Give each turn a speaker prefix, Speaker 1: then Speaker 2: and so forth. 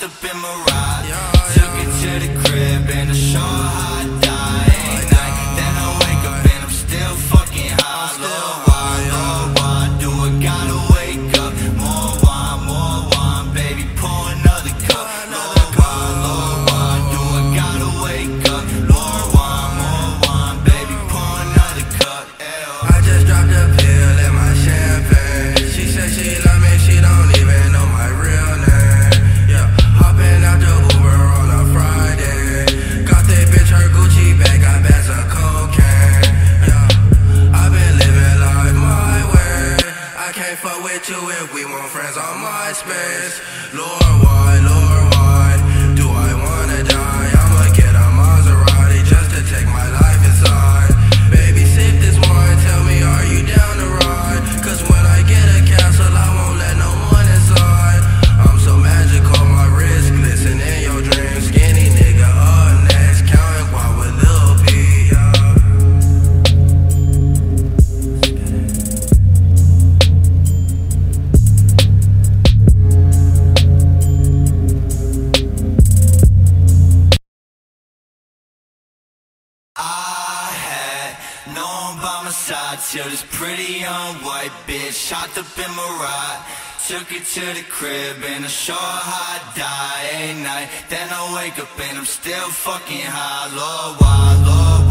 Speaker 1: hopped up in my ride, yeah, yeah. took it to the crib and I show her how I
Speaker 2: can't fuck with you if we want friends on MySpace. Lord, why, Lord, why?
Speaker 1: side till this pretty young white bitch shot up in my ride. Took her to the crib and I show her how I die at night. Then I wake up and I'm still fucking high, Lord, why, Lord, why?